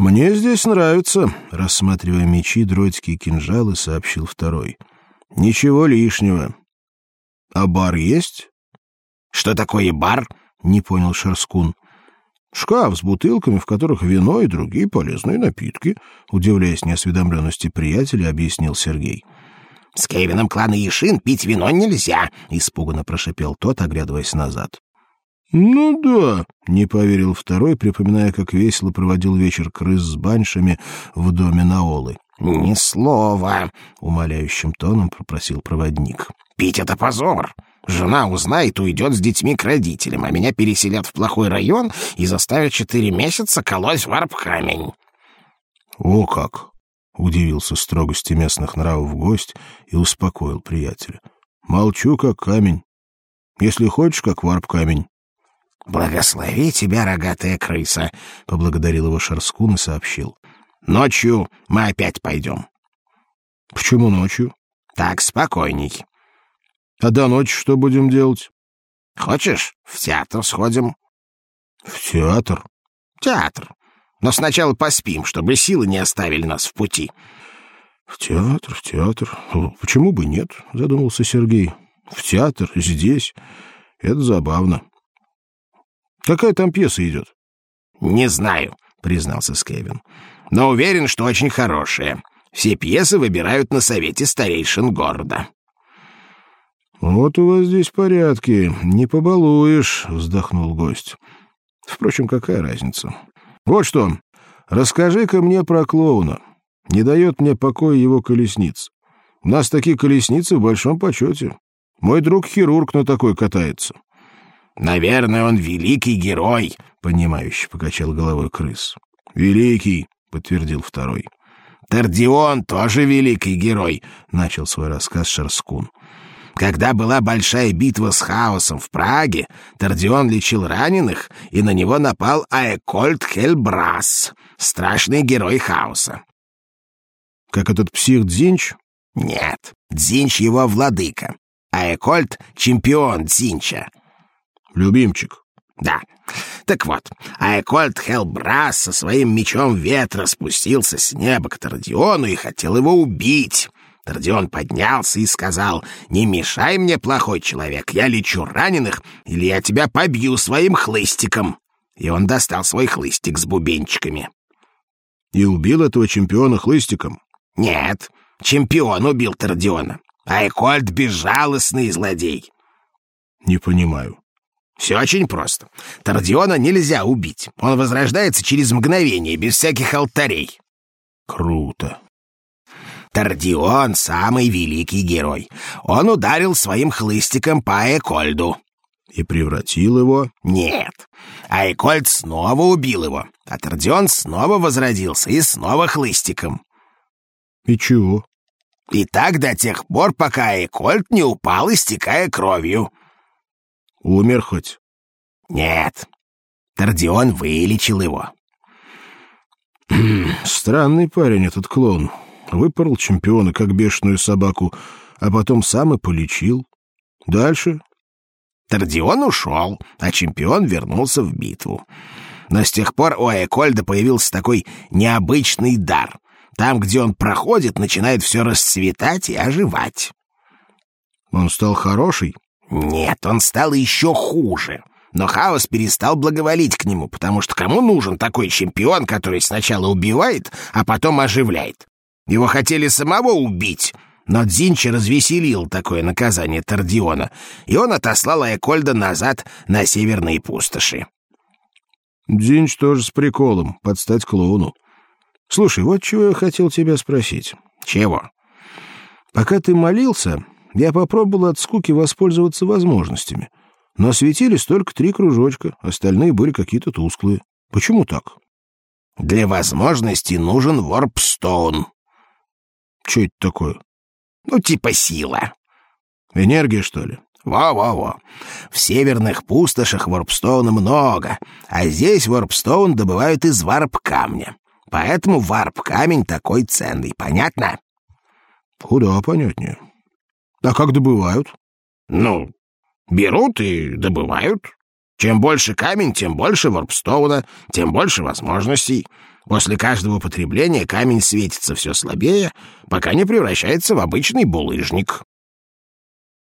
«Мне здесь нравится», — рассматривая мечи, дротики и кинжалы, сообщил второй. «Ничего лишнего. А бар есть?» «Что такое бар?» — не понял Шарскун. «Шкаф с бутылками, в которых вино и другие полезные напитки», — удивляясь неосведомленности приятеля, объяснил Сергей. «С Кевином клана Ишин пить вино нельзя», — испуганно прошипел тот, оглядываясь назад. «Ну да», — не поверил второй, припоминая, как весело проводил вечер крыс с баншами в доме Наолы. «Ни слова», — умоляющим тоном попросил проводник. «Пить — это позор. Жена узнает, уйдет с детьми к родителям, а меня переселят в плохой район и заставят четыре месяца колоть варп-камень». «О как!» — удивился строгости местных нравов гость и успокоил приятеля. «Молчу, как камень. Если хочешь, как варп-камень». «Благослови тебя, рогатая крыса», — поблагодарил его Шарскун и сообщил. «Ночью мы опять пойдем». «Почему ночью?» «Так спокойней». «А до ночи что будем делать?» «Хочешь, в театр сходим?» «В театр?» «Театр. Но сначала поспим, чтобы силы не оставили нас в пути». «В театр, в театр. Почему бы нет?» — задумался Сергей. «В театр, здесь. Это забавно». Какая там пьеса идет? Не знаю, признался Скевин. Но уверен, что очень хорошая. Все пьесы выбирают на совете старейшин города. Вот у вас здесь порядки, не побалуешь, вздохнул гость. Впрочем, какая разница? Вот что, расскажи-ка мне про клоуна. Не дает мне покоя его колесниц. У нас такие колесницы в большом почете. Мой друг хирург на такой катается. Наверное, он великий герой, понимающе покачал головой крыс. Великий, подтвердил второй. Тардион тоже великий герой, начал свой рассказ Шарскун. Когда была большая битва с хаосом в Праге, Тардион лечил раненых, и на него напал Аэкольд Хельбрас, страшный герой хаоса. Как этот псих Дзинч? Нет, Дзинч его владыка, а Экольд — чемпион Дзинча. Любимчик. Да. Так вот, Айкольд Хелбрас со своим мечом ветра спустился с неба к Тардиону и хотел его убить. Тардион поднялся и сказал, «Не мешай мне, плохой человек, я лечу раненых, или я тебя побью своим хлыстиком». И он достал свой хлыстик с бубенчиками. И убил этого чемпиона хлыстиком? Нет, чемпион убил Тардиона. Айкольд безжалостный злодей. Не понимаю. Все очень просто. Тардиона нельзя убить. Он возрождается через мгновение, без всяких алтарей. Круто. Тардион — самый великий герой. Он ударил своим хлыстиком по Экольду. И превратил его? Нет. А Экольд снова убил его. А Тардион снова возродился и снова хлыстиком. И чего? И так до тех пор, пока Экольд не упал, истекая кровью. Умер хоть? Нет. Тардион вылечил его. Странный парень этот клоун. Выпорол чемпиона, как бешеную собаку, а потом сам и полечил. Дальше? Тардион ушел, а чемпион вернулся в битву. Но с тех пор у Аэкольда появился такой необычный дар. Там, где он проходит, начинает все расцветать и оживать. Он стал хороший? Нет, он стал еще хуже. Но Хаос перестал благоволить к нему, потому что кому нужен такой чемпион, который сначала убивает, а потом оживляет? Его хотели самого убить, но Дзинчи развеселил такое наказание Тардиона, и он отослал Айкольда назад на северные пустоши. Дзинч тоже с приколом, подстать клоуну. Слушай, вот чего я хотел тебя спросить. Чего? Пока ты молился, я попробовал от скуки воспользоваться возможностями. Но светились только три кружочка, остальные были какие-то тусклые. Почему так? Для возможности нужен ворпстоун. Что это такое? Ну, типа сила. Энергия, что ли? Во-во-во. В северных пустошах ворпстоуна много, а здесь ворпстоун добывают из варп-камня. Поэтому варп-камень такой ценный, понятно? Куда понятнее. А как добывают? Ну, берут и добывают. Чем больше камень, тем больше ворпстоуна, тем больше возможностей. После каждого употребления камень светится все слабее, пока не превращается в обычный булыжник.